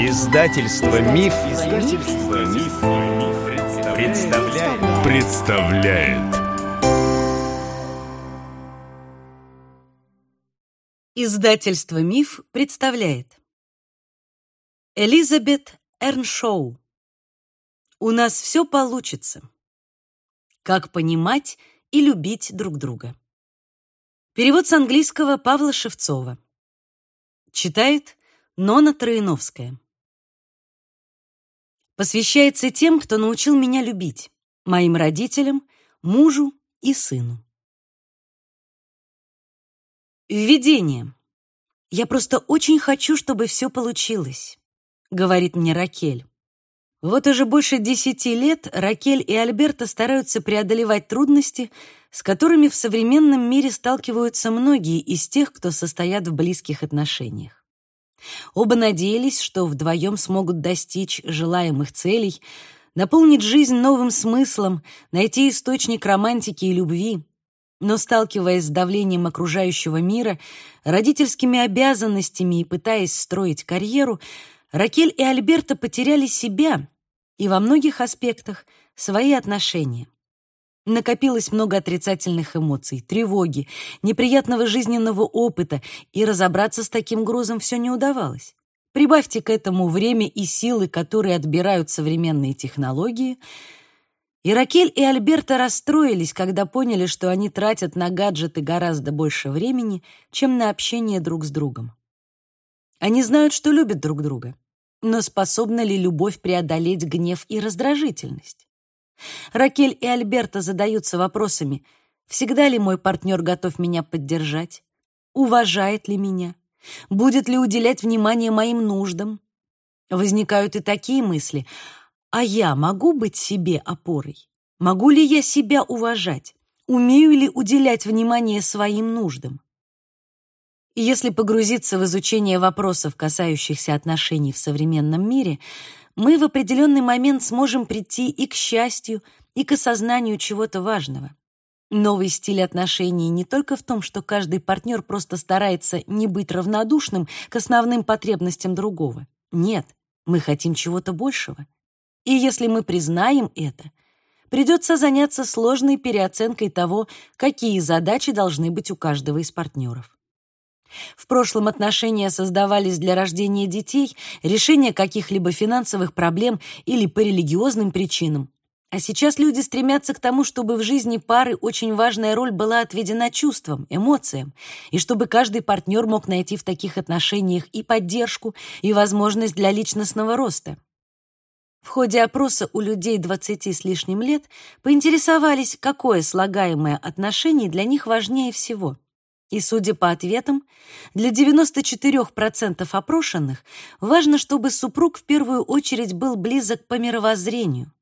Издательство Миф, Издательство Миф, представляет. представляет. Издательство Миф представляет. Элизабет Эрншоу. У нас все получится. Как понимать и любить друг друга. Перевод с английского Павла Шевцова. Читает Нона Троиновская. Посвящается тем, кто научил меня любить, моим родителям, мужу и сыну. Введение. Я просто очень хочу, чтобы все получилось, говорит мне Ракель. Вот уже больше десяти лет Ракель и Альберта стараются преодолевать трудности, с которыми в современном мире сталкиваются многие из тех, кто состоят в близких отношениях. Оба надеялись, что вдвоем смогут достичь желаемых целей, наполнить жизнь новым смыслом, найти источник романтики и любви. Но, сталкиваясь с давлением окружающего мира, родительскими обязанностями и пытаясь строить карьеру, Ракель и Альберта потеряли себя и во многих аспектах свои отношения. Накопилось много отрицательных эмоций, тревоги, неприятного жизненного опыта, и разобраться с таким грузом все не удавалось. Прибавьте к этому время и силы, которые отбирают современные технологии. И Ракель и Альберта расстроились, когда поняли, что они тратят на гаджеты гораздо больше времени, чем на общение друг с другом. Они знают, что любят друг друга, но способна ли любовь преодолеть гнев и раздражительность? Ракель и Альберта задаются вопросами, всегда ли мой партнер готов меня поддержать, уважает ли меня, будет ли уделять внимание моим нуждам. Возникают и такие мысли, а я могу быть себе опорой? Могу ли я себя уважать? Умею ли уделять внимание своим нуждам? Если погрузиться в изучение вопросов, касающихся отношений в современном мире, мы в определенный момент сможем прийти и к счастью, и к осознанию чего-то важного. Новый стиль отношений не только в том, что каждый партнер просто старается не быть равнодушным к основным потребностям другого. Нет, мы хотим чего-то большего. И если мы признаем это, придется заняться сложной переоценкой того, какие задачи должны быть у каждого из партнеров. В прошлом отношения создавались для рождения детей, решения каких-либо финансовых проблем или по религиозным причинам. А сейчас люди стремятся к тому, чтобы в жизни пары очень важная роль была отведена чувствам, эмоциям, и чтобы каждый партнер мог найти в таких отношениях и поддержку, и возможность для личностного роста. В ходе опроса у людей 20 с лишним лет поинтересовались, какое слагаемое отношение для них важнее всего – и, судя по ответам, для 94% опрошенных важно, чтобы супруг в первую очередь был близок по мировоззрению.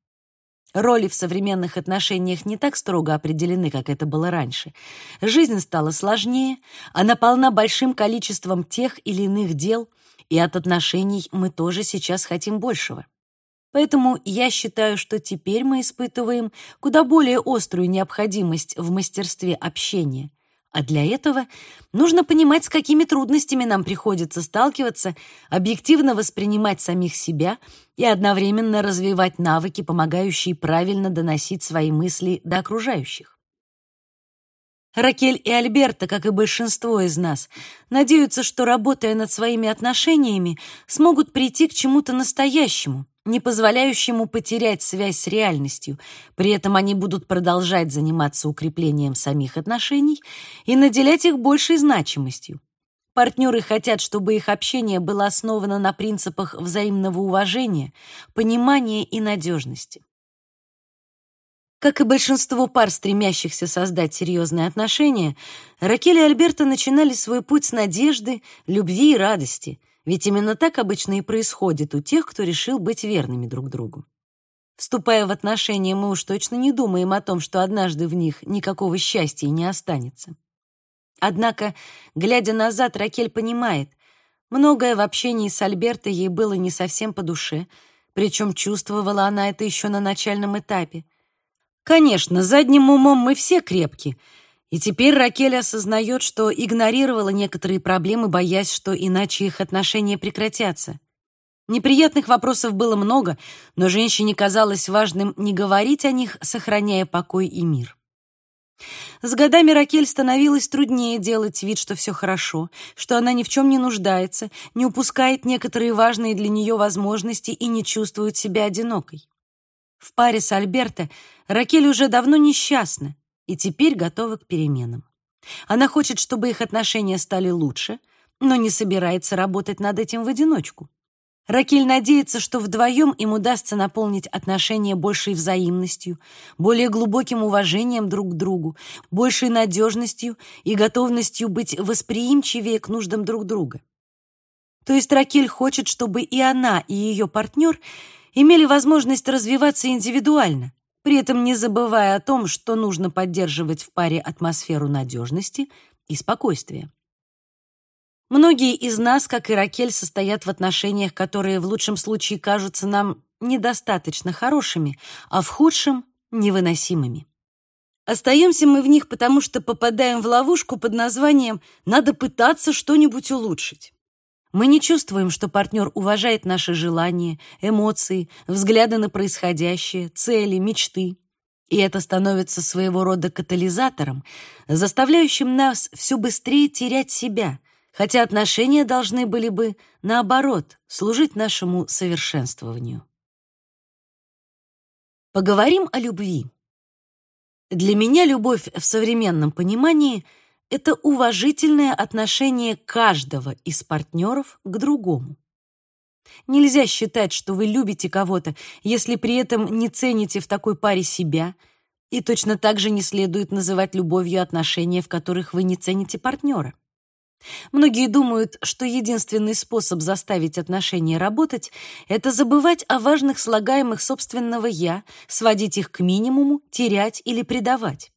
Роли в современных отношениях не так строго определены, как это было раньше. Жизнь стала сложнее, она полна большим количеством тех или иных дел, и от отношений мы тоже сейчас хотим большего. Поэтому я считаю, что теперь мы испытываем куда более острую необходимость в мастерстве общения, а для этого нужно понимать, с какими трудностями нам приходится сталкиваться, объективно воспринимать самих себя и одновременно развивать навыки, помогающие правильно доносить свои мысли до окружающих. Ракель и Альберта, как и большинство из нас, надеются, что, работая над своими отношениями, смогут прийти к чему-то настоящему, не позволяющему потерять связь с реальностью. При этом они будут продолжать заниматься укреплением самих отношений и наделять их большей значимостью. Партнеры хотят, чтобы их общение было основано на принципах взаимного уважения, понимания и надежности. Как и большинство пар, стремящихся создать серьезные отношения, Ракель и Альберта начинали свой путь с надежды, любви и радости – ведь именно так обычно и происходит у тех, кто решил быть верными друг другу. Вступая в отношения, мы уж точно не думаем о том, что однажды в них никакого счастья не останется. Однако, глядя назад, Ракель понимает, многое в общении с Альберто ей было не совсем по душе, причем чувствовала она это еще на начальном этапе. Конечно, задним умом мы все крепки — и теперь Ракель осознает, что игнорировала некоторые проблемы, боясь, что иначе их отношения прекратятся. Неприятных вопросов было много, но женщине казалось важным не говорить о них, сохраняя покой и мир. С годами Ракель становилось труднее делать вид, что все хорошо, что она ни в чем не нуждается, не упускает некоторые важные для нее возможности и не чувствует себя одинокой. В паре с Альберто Ракель уже давно несчастна и теперь готова к переменам. Она хочет, чтобы их отношения стали лучше, но не собирается работать над этим в одиночку. Ракель надеется, что вдвоем им удастся наполнить отношения большей взаимностью, более глубоким уважением друг к другу, большей надежностью и готовностью быть восприимчивее к нуждам друг друга. То есть Ракель хочет, чтобы и она, и ее партнер имели возможность развиваться индивидуально, при этом не забывая о том, что нужно поддерживать в паре атмосферу надежности и спокойствия. Многие из нас, как и Ракель, состоят в отношениях, которые в лучшем случае кажутся нам недостаточно хорошими, а в худшем — невыносимыми. Остаемся мы в них, потому что попадаем в ловушку под названием «надо пытаться что-нибудь улучшить». Мы не чувствуем, что партнер уважает наши желания, эмоции, взгляды на происходящее, цели, мечты. И это становится своего рода катализатором, заставляющим нас все быстрее терять себя, хотя отношения должны были бы, наоборот, служить нашему совершенствованию. Поговорим о любви. Для меня любовь в современном понимании — это уважительное отношение каждого из партнеров к другому. Нельзя считать, что вы любите кого-то, если при этом не цените в такой паре себя, и точно так же не следует называть любовью отношения, в которых вы не цените партнера. Многие думают, что единственный способ заставить отношения работать — это забывать о важных слагаемых собственного «я», сводить их к минимуму, терять или предавать.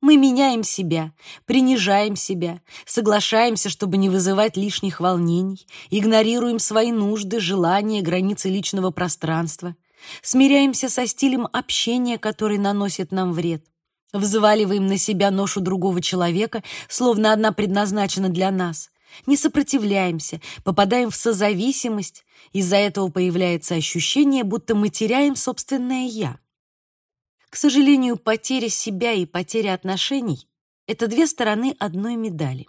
Мы меняем себя, принижаем себя, соглашаемся, чтобы не вызывать лишних волнений, игнорируем свои нужды, желания, границы личного пространства, смиряемся со стилем общения, который наносит нам вред. Взваливаем на себя ношу другого человека, словно одна предназначена для нас. Не сопротивляемся, попадаем в созависимость. Из-за этого появляется ощущение, будто мы теряем собственное «я». К сожалению, потеря себя и потеря отношений — это две стороны одной медали.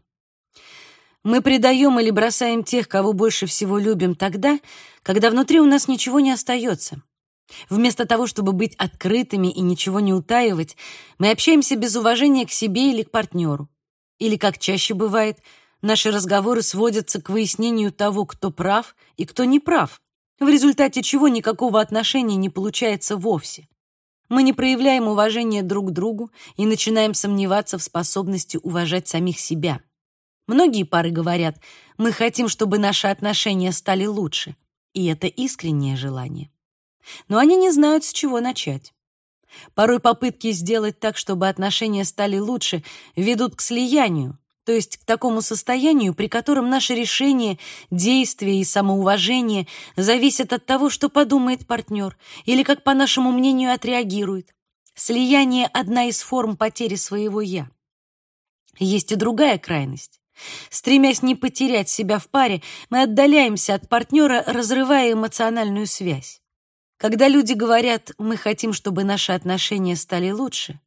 Мы предаем или бросаем тех, кого больше всего любим тогда, когда внутри у нас ничего не остается. Вместо того, чтобы быть открытыми и ничего не утаивать, мы общаемся без уважения к себе или к партнеру. Или, как чаще бывает, наши разговоры сводятся к выяснению того, кто прав и кто не прав, в результате чего никакого отношения не получается вовсе. Мы не проявляем уважения друг к другу и начинаем сомневаться в способности уважать самих себя. Многие пары говорят, мы хотим, чтобы наши отношения стали лучше, и это искреннее желание но они не знают, с чего начать. Порой попытки сделать так, чтобы отношения стали лучше, ведут к слиянию, то есть к такому состоянию, при котором наши решения, действия и самоуважение зависят от того, что подумает партнер или как, по нашему мнению, отреагирует. Слияние — одна из форм потери своего «я». Есть и другая крайность. Стремясь не потерять себя в паре, мы отдаляемся от партнера, разрывая эмоциональную связь. Когда люди говорят «мы хотим, чтобы наши отношения стали лучше»,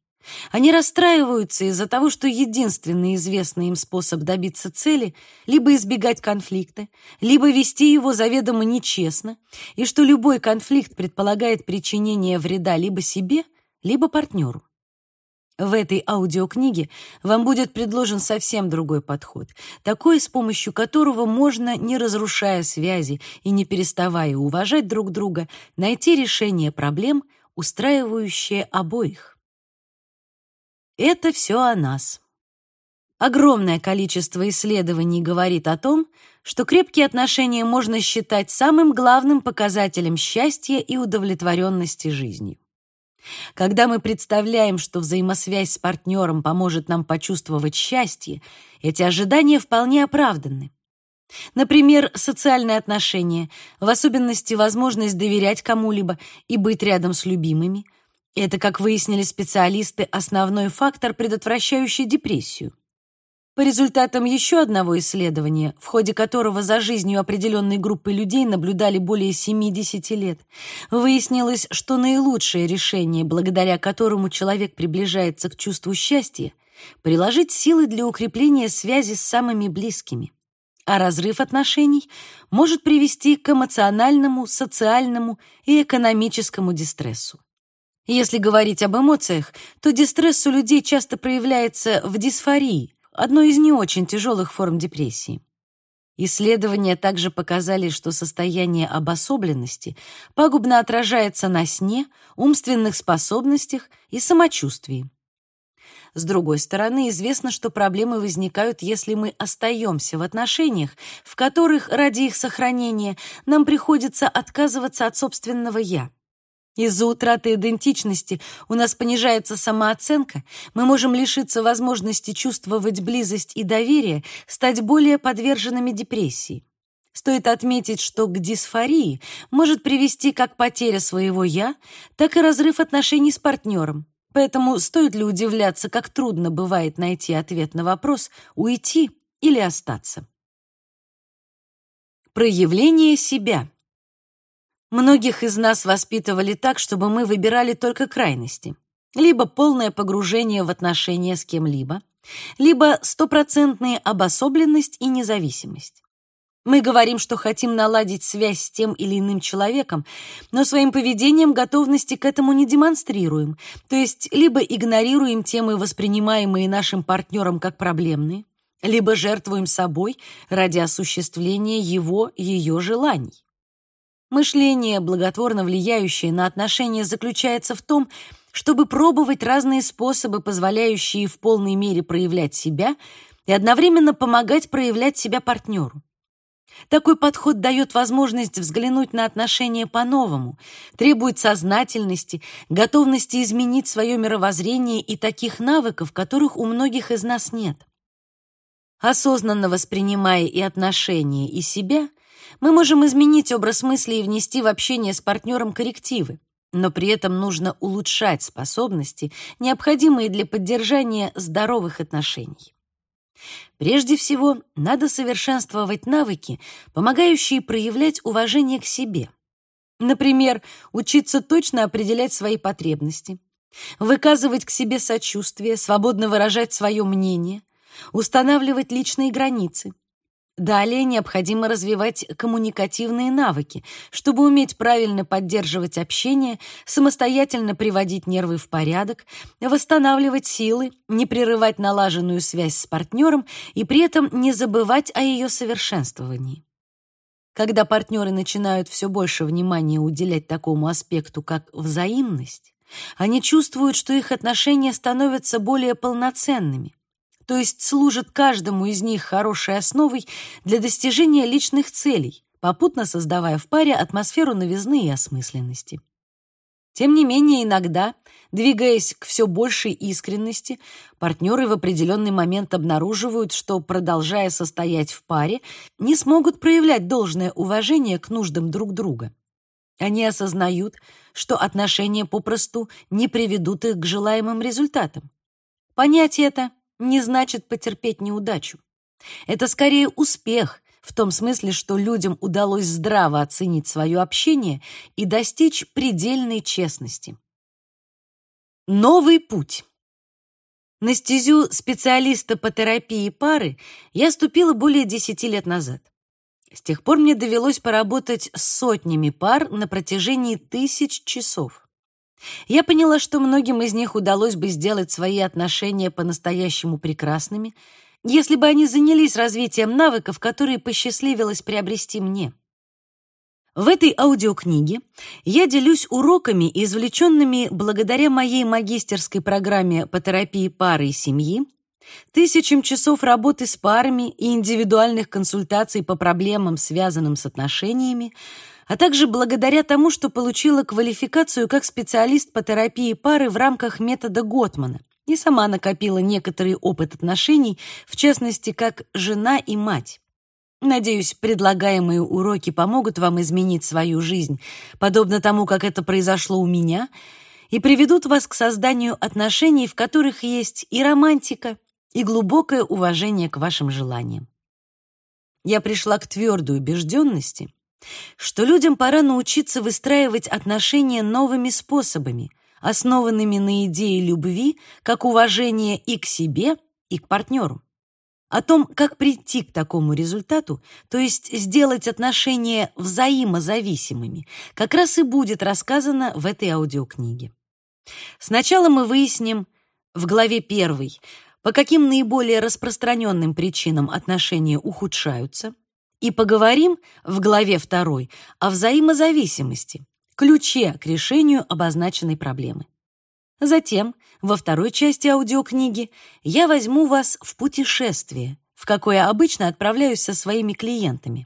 они расстраиваются из-за того, что единственный известный им способ добиться цели — либо избегать конфликта, либо вести его заведомо нечестно, и что любой конфликт предполагает причинение вреда либо себе, либо партнеру. В этой аудиокниге вам будет предложен совсем другой подход, такой, с помощью которого можно, не разрушая связи и не переставая уважать друг друга, найти решение проблем, устраивающее обоих. Это все о нас. Огромное количество исследований говорит о том, что крепкие отношения можно считать самым главным показателем счастья и удовлетворенности жизнью. Когда мы представляем, что взаимосвязь с партнером поможет нам почувствовать счастье, эти ожидания вполне оправданы. Например, социальные отношения, в особенности возможность доверять кому-либо и быть рядом с любимыми. Это, как выяснили специалисты, основной фактор, предотвращающий депрессию. По результатам еще одного исследования, в ходе которого за жизнью определенной группы людей наблюдали более 70 лет, выяснилось, что наилучшее решение, благодаря которому человек приближается к чувству счастья, приложить силы для укрепления связи с самыми близкими. А разрыв отношений может привести к эмоциональному, социальному и экономическому дистрессу. Если говорить об эмоциях, то дистресс у людей часто проявляется в дисфории, одной из не очень тяжелых форм депрессии. Исследования также показали, что состояние обособленности пагубно отражается на сне, умственных способностях и самочувствии. С другой стороны, известно, что проблемы возникают, если мы остаемся в отношениях, в которых ради их сохранения нам приходится отказываться от собственного «я». Из-за утраты идентичности у нас понижается самооценка, мы можем лишиться возможности чувствовать близость и доверие, стать более подверженными депрессии. Стоит отметить, что к дисфории может привести как потеря своего «я», так и разрыв отношений с партнером. Поэтому стоит ли удивляться, как трудно бывает найти ответ на вопрос «уйти или остаться». Проявление себя – Многих из нас воспитывали так, чтобы мы выбирали только крайности. Либо полное погружение в отношения с кем-либо, либо стопроцентная обособленность и независимость. Мы говорим, что хотим наладить связь с тем или иным человеком, но своим поведением готовности к этому не демонстрируем, то есть либо игнорируем темы, воспринимаемые нашим партнером как проблемные, либо жертвуем собой ради осуществления его, ее желаний. Мышление, благотворно влияющее на отношения, заключается в том, чтобы пробовать разные способы, позволяющие в полной мере проявлять себя и одновременно помогать проявлять себя партнеру. Такой подход дает возможность взглянуть на отношения по-новому, требует сознательности, готовности изменить свое мировоззрение и таких навыков, которых у многих из нас нет. Осознанно воспринимая и отношения, и себя – мы можем изменить образ мысли и внести в общение с партнером коррективы, но при этом нужно улучшать способности, необходимые для поддержания здоровых отношений. Прежде всего, надо совершенствовать навыки, помогающие проявлять уважение к себе. Например, учиться точно определять свои потребности, выказывать к себе сочувствие, свободно выражать свое мнение, устанавливать личные границы, Далее необходимо развивать коммуникативные навыки, чтобы уметь правильно поддерживать общение, самостоятельно приводить нервы в порядок, восстанавливать силы, не прерывать налаженную связь с партнером и при этом не забывать о ее совершенствовании. Когда партнеры начинают все больше внимания уделять такому аспекту, как взаимность, они чувствуют, что их отношения становятся более полноценными, то есть служит каждому из них хорошей основой для достижения личных целей, попутно создавая в паре атмосферу новизны и осмысленности. Тем не менее, иногда, двигаясь к все большей искренности, партнеры в определенный момент обнаруживают, что, продолжая состоять в паре, не смогут проявлять должное уважение к нуждам друг друга. Они осознают, что отношения попросту не приведут их к желаемым результатам. Понять это не значит потерпеть неудачу. Это скорее успех, в том смысле, что людям удалось здраво оценить свое общение и достичь предельной честности. Новый путь. На стезю специалиста по терапии пары я ступила более 10 лет назад. С тех пор мне довелось поработать с сотнями пар на протяжении тысяч часов. Я поняла, что многим из них удалось бы сделать свои отношения по-настоящему прекрасными, если бы они занялись развитием навыков, которые посчастливилось приобрести мне. В этой аудиокниге я делюсь уроками, извлеченными благодаря моей магистерской программе по терапии пары и семьи, тысячам часов работы с парами и индивидуальных консультаций по проблемам, связанным с отношениями, а также благодаря тому, что получила квалификацию как специалист по терапии пары в рамках метода Готмана и сама накопила некоторый опыт отношений, в частности, как жена и мать. Надеюсь, предлагаемые уроки помогут вам изменить свою жизнь, подобно тому, как это произошло у меня, и приведут вас к созданию отношений, в которых есть и романтика, и глубокое уважение к вашим желаниям. Я пришла к твердой убежденности, что людям пора научиться выстраивать отношения новыми способами, основанными на идее любви, как уважения и к себе, и к партнеру. О том, как прийти к такому результату, то есть сделать отношения взаимозависимыми, как раз и будет рассказано в этой аудиокниге. Сначала мы выясним в главе первой, по каким наиболее распространенным причинам отношения ухудшаются, и поговорим в главе второй о взаимозависимости, ключе к решению обозначенной проблемы. Затем, во второй части аудиокниги, я возьму вас в путешествие, в какое обычно отправляюсь со своими клиентами.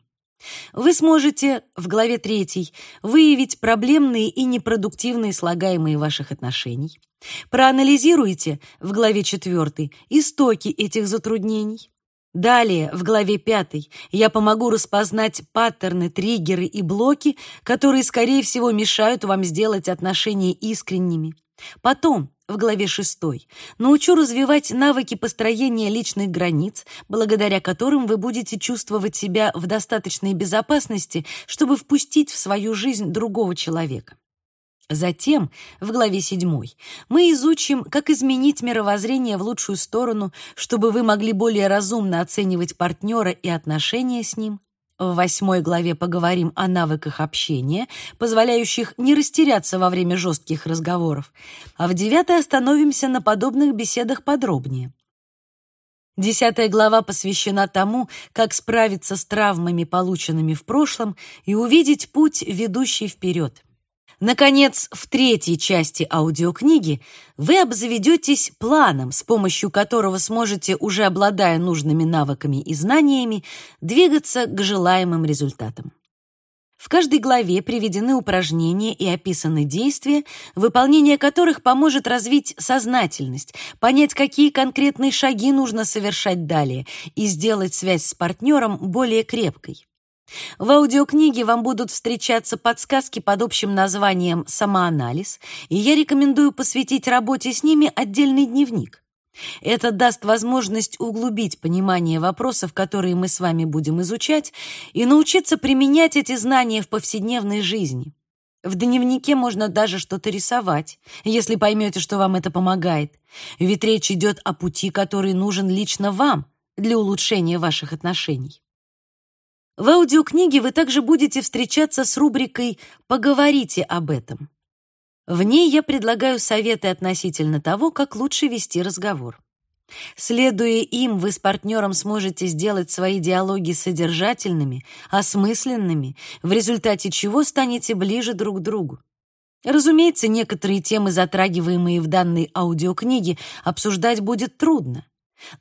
Вы сможете в главе 3 выявить проблемные и непродуктивные слагаемые ваших отношений. Проанализируйте в главе 4 истоки этих затруднений. Далее, в главе 5, я помогу распознать паттерны, триггеры и блоки, которые, скорее всего, мешают вам сделать отношения искренними. Потом, в главе 6, научу развивать навыки построения личных границ, благодаря которым вы будете чувствовать себя в достаточной безопасности, чтобы впустить в свою жизнь другого человека. Затем, в главе 7, мы изучим, как изменить мировоззрение в лучшую сторону, чтобы вы могли более разумно оценивать партнера и отношения с ним. В восьмой главе поговорим о навыках общения, позволяющих не растеряться во время жестких разговоров, а в девятой остановимся на подобных беседах подробнее. Десятая глава посвящена тому, как справиться с травмами, полученными в прошлом, и увидеть путь, ведущий вперед. Наконец, в третьей части аудиокниги вы обзаведетесь планом, с помощью которого сможете, уже обладая нужными навыками и знаниями, двигаться к желаемым результатам. В каждой главе приведены упражнения и описаны действия, выполнение которых поможет развить сознательность, понять, какие конкретные шаги нужно совершать далее и сделать связь с партнером более крепкой. В аудиокниге вам будут встречаться подсказки под общим названием «Самоанализ», и я рекомендую посвятить работе с ними отдельный дневник. Это даст возможность углубить понимание вопросов, которые мы с вами будем изучать, и научиться применять эти знания в повседневной жизни. В дневнике можно даже что-то рисовать, если поймете, что вам это помогает. Ведь речь идет о пути, который нужен лично вам для улучшения ваших отношений. В аудиокниге вы также будете встречаться с рубрикой «Поговорите об этом». В ней я предлагаю советы относительно того, как лучше вести разговор. Следуя им, вы с партнером сможете сделать свои диалоги содержательными, осмысленными, в результате чего станете ближе друг к другу. Разумеется, некоторые темы, затрагиваемые в данной аудиокниге, обсуждать будет трудно.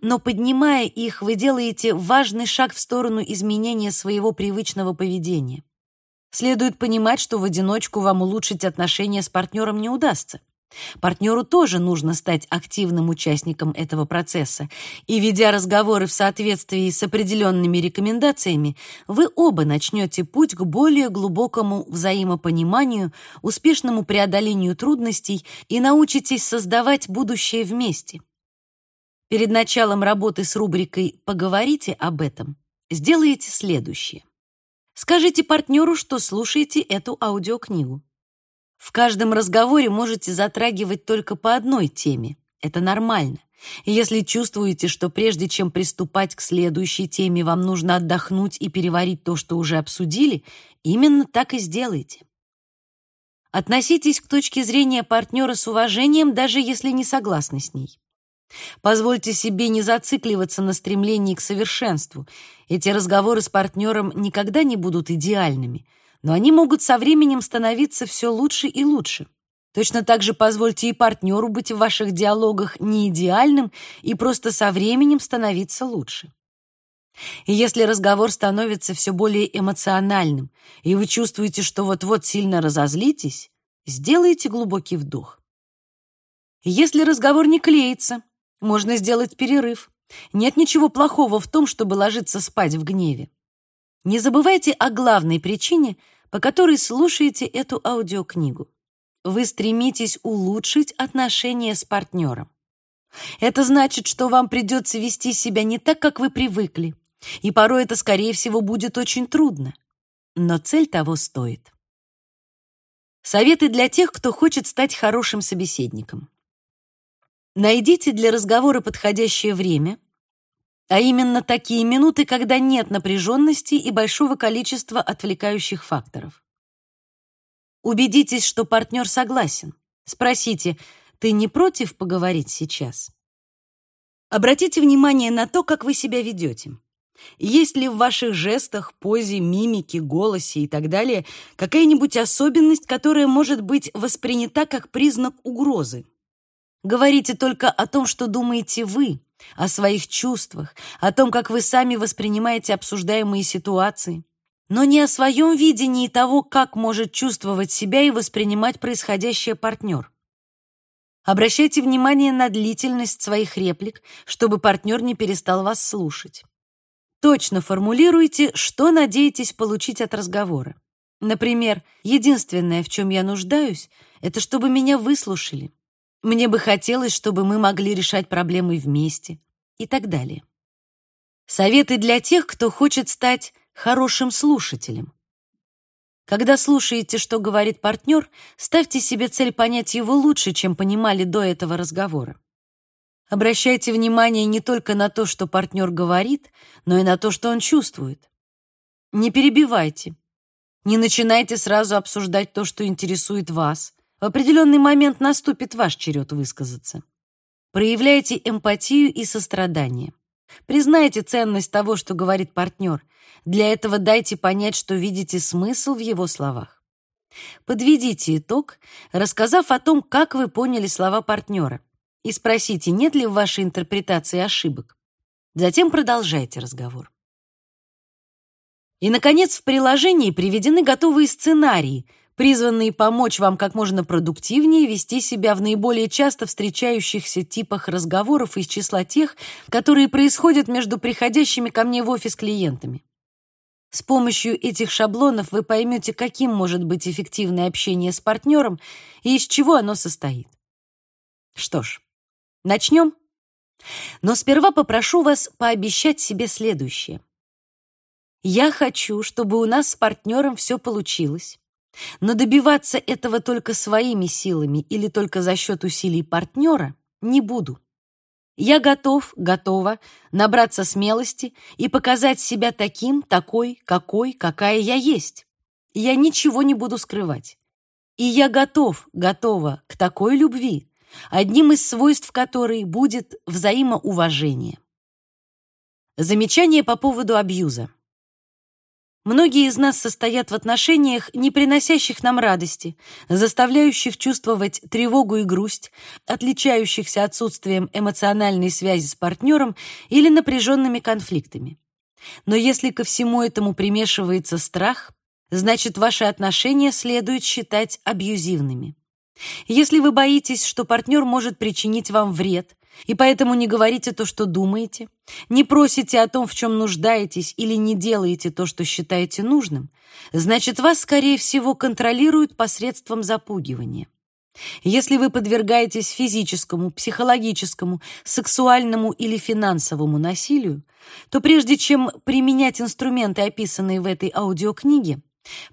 Но поднимая их, вы делаете важный шаг в сторону изменения своего привычного поведения. Следует понимать, что в одиночку вам улучшить отношения с партнером не удастся. Партнеру тоже нужно стать активным участником этого процесса, и ведя разговоры в соответствии с определенными рекомендациями, вы оба начнете путь к более глубокому взаимопониманию, успешному преодолению трудностей и научитесь создавать будущее вместе. Перед началом работы с рубрикой «Поговорите об этом» сделайте следующее. Скажите партнеру, что слушаете эту аудиокнигу. В каждом разговоре можете затрагивать только по одной теме. Это нормально. Если чувствуете, что прежде чем приступать к следующей теме, вам нужно отдохнуть и переварить то, что уже обсудили, именно так и сделайте. Относитесь к точке зрения партнера с уважением, даже если не согласны с ней. Позвольте себе не зацикливаться на стремлении к совершенству. Эти разговоры с партнером никогда не будут идеальными, но они могут со временем становиться все лучше и лучше. Точно так же позвольте и партнеру быть в ваших диалогах не идеальным и просто со временем становиться лучше. И если разговор становится все более эмоциональным, и вы чувствуете, что вот-вот сильно разозлитесь, сделайте глубокий вдох. Если разговор не клеится, можно сделать перерыв. Нет ничего плохого в том, чтобы ложиться спать в гневе. Не забывайте о главной причине, по которой слушаете эту аудиокнигу. Вы стремитесь улучшить отношения с партнером. Это значит, что вам придется вести себя не так, как вы привыкли, и порой это, скорее всего, будет очень трудно. Но цель того стоит. Советы для тех, кто хочет стать хорошим собеседником. Найдите для разговора подходящее время, а именно такие минуты, когда нет напряженности и большого количества отвлекающих факторов. Убедитесь, что партнер согласен. Спросите, ты не против поговорить сейчас? Обратите внимание на то, как вы себя ведете. Есть ли в ваших жестах, позе, мимике, голосе и так далее какая-нибудь особенность, которая может быть воспринята как признак угрозы? Говорите только о том, что думаете вы, о своих чувствах, о том, как вы сами воспринимаете обсуждаемые ситуации, но не о своем видении того, как может чувствовать себя и воспринимать происходящее партнер. Обращайте внимание на длительность своих реплик, чтобы партнер не перестал вас слушать. Точно формулируйте, что надеетесь получить от разговора. Например, единственное, в чем я нуждаюсь, это чтобы меня выслушали. Мне бы хотелось, чтобы мы могли решать проблемы вместе и так далее. Советы для тех, кто хочет стать хорошим слушателем. Когда слушаете, что говорит партнер, ставьте себе цель понять его лучше, чем понимали до этого разговора. Обращайте внимание не только на то, что партнер говорит, но и на то, что он чувствует. Не перебивайте. Не начинайте сразу обсуждать то, что интересует вас. В определенный момент наступит ваш черед высказаться. Проявляйте эмпатию и сострадание. Признайте ценность того, что говорит партнер. Для этого дайте понять, что видите смысл в его словах. Подведите итог, рассказав о том, как вы поняли слова партнера и спросите, нет ли в вашей интерпретации ошибок. Затем продолжайте разговор. И, наконец, в приложении приведены готовые сценарии, призванные помочь вам как можно продуктивнее вести себя в наиболее часто встречающихся типах разговоров из числа тех, которые происходят между приходящими ко мне в офис клиентами. С помощью этих шаблонов вы поймете, каким может быть эффективное общение с партнером и из чего оно состоит. Что ж, Начнем? Но сперва попрошу вас пообещать себе следующее. Я хочу, чтобы у нас с партнером все получилось, но добиваться этого только своими силами или только за счет усилий партнера не буду. Я готов, готова набраться смелости и показать себя таким, такой, какой, какая я есть. Я ничего не буду скрывать. И я готов, готова к такой любви, одним из свойств которой будет взаимоуважение. Замечание по поводу абьюза. Многие из нас состоят в отношениях, не приносящих нам радости, заставляющих чувствовать тревогу и грусть, отличающихся отсутствием эмоциональной связи с партнером или напряженными конфликтами. Но если ко всему этому примешивается страх, значит, ваши отношения следует считать абьюзивными. Если вы боитесь, что партнер может причинить вам вред, и поэтому не говорите то, что думаете, не просите о том, в чем нуждаетесь, или не делаете то, что считаете нужным, значит, вас, скорее всего, контролируют посредством запугивания. Если вы подвергаетесь физическому, психологическому, сексуальному или финансовому насилию, то прежде чем применять инструменты, описанные в этой аудиокниге,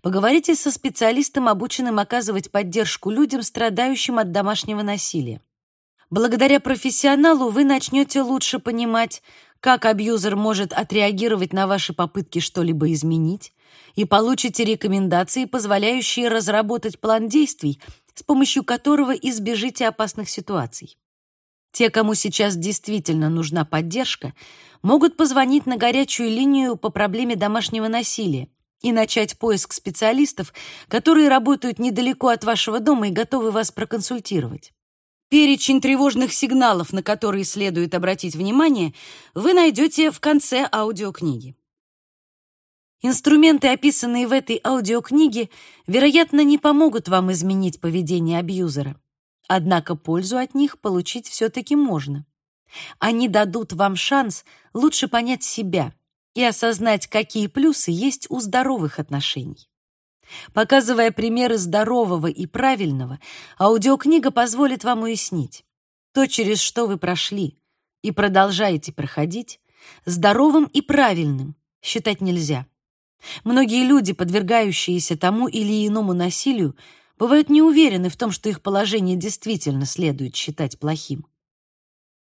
Поговорите со специалистом, обученным оказывать поддержку людям, страдающим от домашнего насилия. Благодаря профессионалу вы начнете лучше понимать, как абьюзер может отреагировать на ваши попытки что-либо изменить, и получите рекомендации, позволяющие разработать план действий, с помощью которого избежите опасных ситуаций. Те, кому сейчас действительно нужна поддержка, могут позвонить на горячую линию по проблеме домашнего насилия и начать поиск специалистов, которые работают недалеко от вашего дома и готовы вас проконсультировать. Перечень тревожных сигналов, на которые следует обратить внимание, вы найдете в конце аудиокниги. Инструменты, описанные в этой аудиокниге, вероятно, не помогут вам изменить поведение абьюзера. Однако пользу от них получить все-таки можно. Они дадут вам шанс лучше понять себя – и осознать, какие плюсы есть у здоровых отношений. Показывая примеры здорового и правильного, аудиокнига позволит вам уяснить. то, через что вы прошли и продолжаете проходить, здоровым и правильным считать нельзя. Многие люди, подвергающиеся тому или иному насилию, бывают не уверены в том, что их положение действительно следует считать плохим.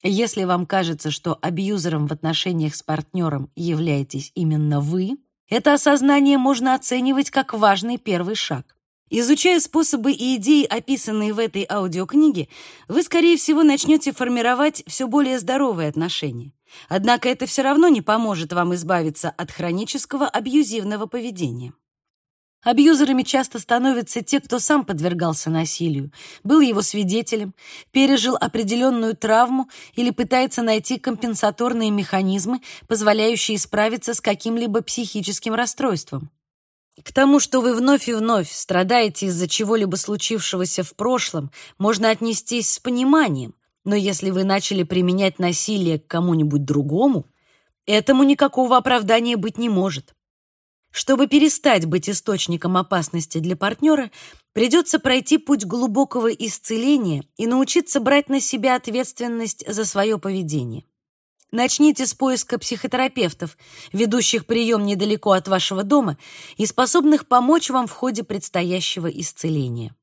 Если вам кажется, что абьюзером в отношениях с партнером являетесь именно вы, это осознание можно оценивать как важный первый шаг. Изучая способы и идеи, описанные в этой аудиокниге, вы, скорее всего, начнете формировать все более здоровые отношения. Однако это все равно не поможет вам избавиться от хронического абьюзивного поведения. Абьюзерами часто становятся те, кто сам подвергался насилию, был его свидетелем, пережил определенную травму или пытается найти компенсаторные механизмы, позволяющие справиться с каким-либо психическим расстройством. К тому, что вы вновь и вновь страдаете из-за чего-либо случившегося в прошлом, можно отнестись с пониманием, но если вы начали применять насилие к кому-нибудь другому, этому никакого оправдания быть не может. Чтобы перестать быть источником опасности для партнера, придется пройти путь глубокого исцеления и научиться брать на себя ответственность за свое поведение. Начните с поиска психотерапевтов, ведущих прием недалеко от вашего дома и способных помочь вам в ходе предстоящего исцеления.